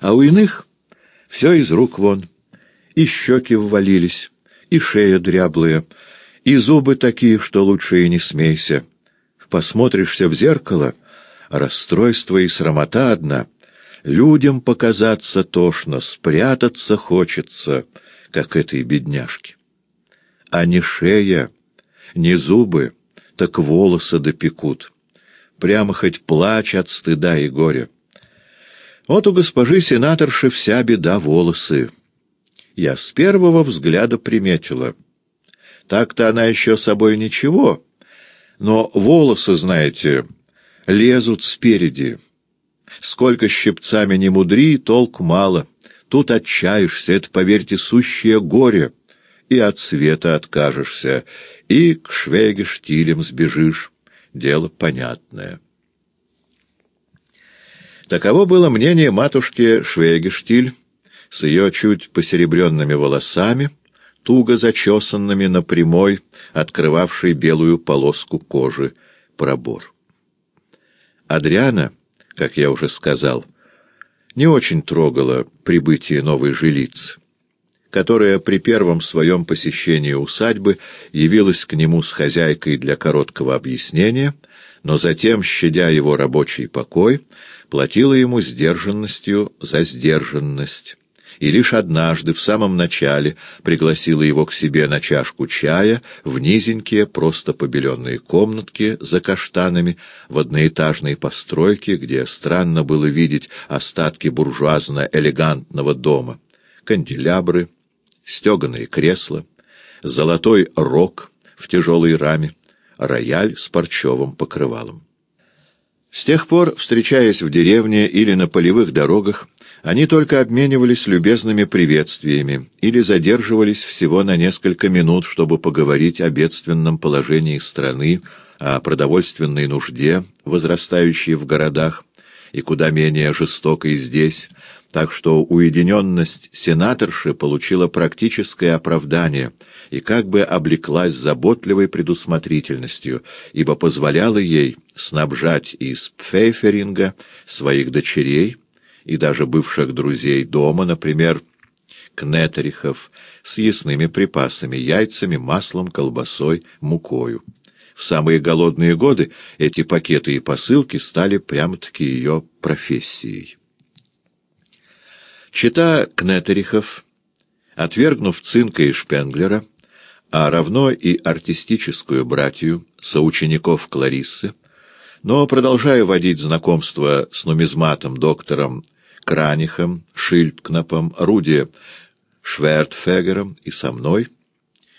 А у иных все из рук вон, и щеки ввалились, и шея дряблая, и зубы такие, что лучше и не смейся. Посмотришься в зеркало, расстройство и срамота одна. Людям показаться тошно, спрятаться хочется, как этой бедняжке. А не шея, не зубы, так волосы допекут. Прямо хоть плачь от стыда и горя. Вот у госпожи сенаторши вся беда волосы. Я с первого взгляда приметила. Так-то она еще собой ничего, но волосы, знаете, лезут спереди. Сколько щипцами не мудри, толк мало. Тут отчаешься, это, поверьте, сущее горе. И от света откажешься, и к швеге-штилям сбежишь. Дело понятное. Таково было мнение матушки Швейгештиль с ее чуть посеребренными волосами, туго зачесанными на прямой, открывавший белую полоску кожи, пробор. Адриана, как я уже сказал, не очень трогала прибытие новой жилицы, которая при первом своем посещении усадьбы явилась к нему с хозяйкой для короткого объяснения, но затем, щадя его рабочий покой, платила ему сдержанностью за сдержанность. И лишь однажды, в самом начале, пригласила его к себе на чашку чая в низенькие, просто побеленные комнатки за каштанами в одноэтажной постройке, где странно было видеть остатки буржуазно-элегантного дома. Канделябры, стеганые кресла, золотой рог в тяжелой раме, рояль с парчевым покрывалом. С тех пор, встречаясь в деревне или на полевых дорогах, они только обменивались любезными приветствиями или задерживались всего на несколько минут, чтобы поговорить о бедственном положении страны, о продовольственной нужде, возрастающей в городах, и куда менее жестокой здесь, так что уединенность сенаторши получила практическое оправдание — и как бы облеклась заботливой предусмотрительностью, ибо позволяла ей снабжать из Пфейферинга своих дочерей и даже бывших друзей дома, например, Кнетерихов, с ясными припасами, яйцами, маслом, колбасой, мукою. В самые голодные годы эти пакеты и посылки стали прямо-таки ее профессией. Чита Кнетерихов, отвергнув Цинка и Шпенглера, а равно и артистическую братью соучеников Клариссы, но продолжая водить знакомство с нумизматом доктором Кранихом, Шильдкнапом, Руди Швертфегером и со мной,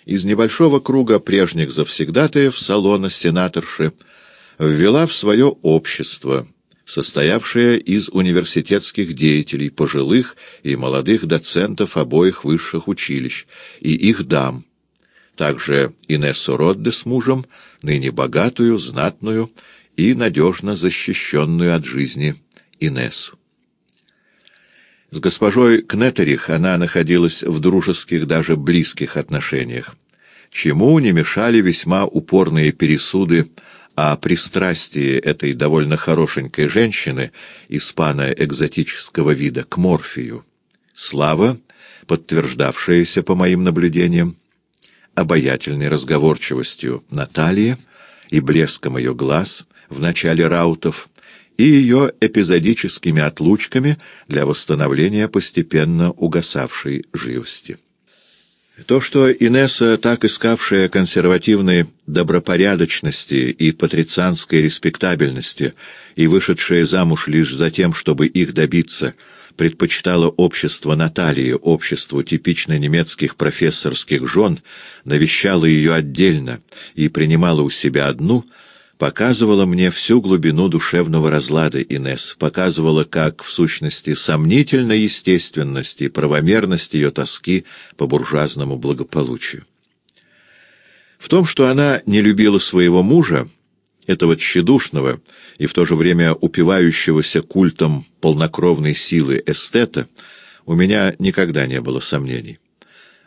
из небольшого круга прежних завсегдатаев салона сенаторши ввела в свое общество, состоявшее из университетских деятелей, пожилых и молодых доцентов обоих высших училищ, и их дам, также Инессу Родде с мужем, ныне богатую, знатную и надежно защищенную от жизни Инессу. С госпожой Кнетерих она находилась в дружеских, даже близких отношениях, чему не мешали весьма упорные пересуды о пристрастии этой довольно хорошенькой женщины испано-экзотического вида к морфию. Слава, подтверждавшаяся по моим наблюдениям, обаятельной разговорчивостью Натальи и блеском ее глаз в начале раутов, и ее эпизодическими отлучками для восстановления постепенно угасавшей живости. То, что Инесса, так искавшая консервативной добропорядочности и патрицианской респектабельности и вышедшая замуж лишь за тем, чтобы их добиться – предпочитала общество Натальи, обществу типично немецких профессорских жен, навещала ее отдельно и принимала у себя одну, показывала мне всю глубину душевного разлада Инесс, показывала, как, в сущности, сомнительна естественность и правомерность ее тоски по буржуазному благополучию. В том, что она не любила своего мужа, этого тщедушного и в то же время упивающегося культом полнокровной силы эстета, у меня никогда не было сомнений.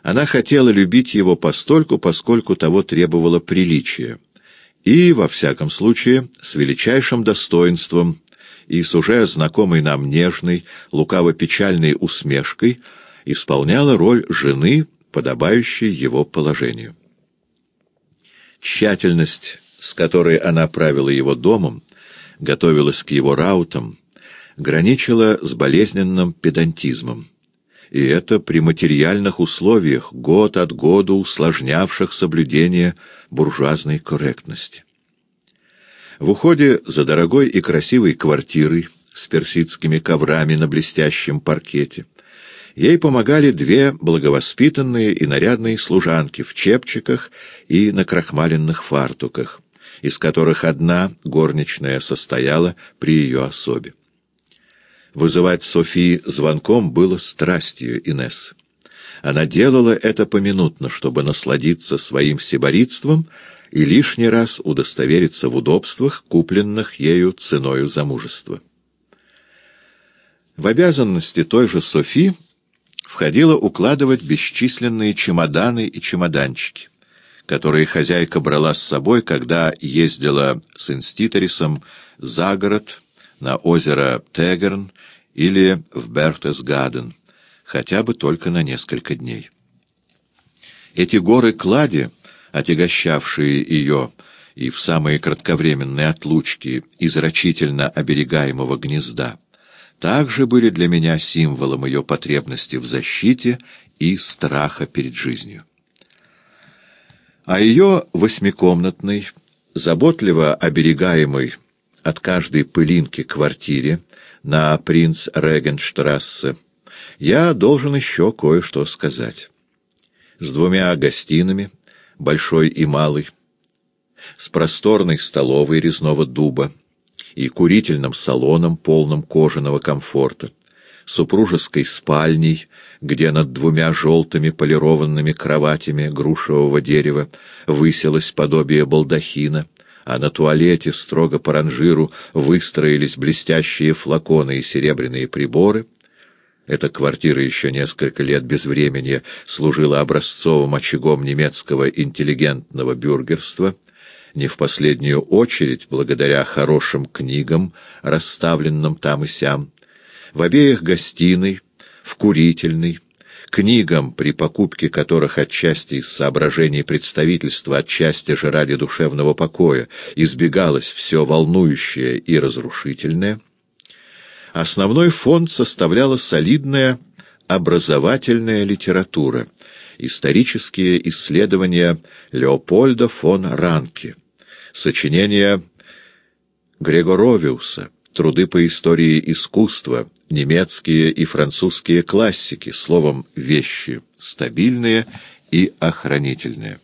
Она хотела любить его постольку, поскольку того требовало приличия, и, во всяком случае, с величайшим достоинством и с уже знакомой нам нежной, лукаво-печальной усмешкой исполняла роль жены, подобающей его положению. Тщательность, с которой она правила его домом, готовилась к его раутам, граничила с болезненным педантизмом. И это при материальных условиях, год от года усложнявших соблюдение буржуазной корректности. В уходе за дорогой и красивой квартирой с персидскими коврами на блестящем паркете ей помогали две благовоспитанные и нарядные служанки в чепчиках и на крахмаленных фартуках, из которых одна горничная состояла при ее особе. Вызывать Софии звонком было страстью Инесс. Она делала это поминутно, чтобы насладиться своим сиборитством и лишний раз удостовериться в удобствах, купленных ею ценою замужества. В обязанности той же Софи входило укладывать бесчисленные чемоданы и чемоданчики, которые хозяйка брала с собой, когда ездила с инститорисом за город на озеро Тегерн или в Бертесгаден, хотя бы только на несколько дней. Эти горы клади — отягощавшие ее и в самые кратковременные отлучки из рачительно оберегаемого гнезда, также были для меня символом ее потребности в защите и страха перед жизнью. А ее восьмикомнатной, заботливо оберегаемой от каждой пылинки квартире на принц Регенштрассе, я должен еще кое-что сказать. С двумя гостинами — большой и малый, с просторной столовой резного дуба и курительным салоном, полным кожаного комфорта, супружеской спальней, где над двумя желтыми полированными кроватями грушевого дерева высилось подобие балдахина, а на туалете строго по ранжиру выстроились блестящие флаконы и серебряные приборы — эта квартира еще несколько лет без времени служила образцовым очагом немецкого интеллигентного бюргерства, не в последнюю очередь благодаря хорошим книгам, расставленным там и сям, в обеих гостиной, в курительной, книгам, при покупке которых отчасти из соображений представительства, отчасти же ради душевного покоя, избегалось все волнующее и разрушительное — Основной фонд составляла солидная образовательная литература, исторические исследования Леопольда фон Ранке, сочинения Грегоровиуса, труды по истории искусства, немецкие и французские классики, словом, вещи стабильные и охранительные.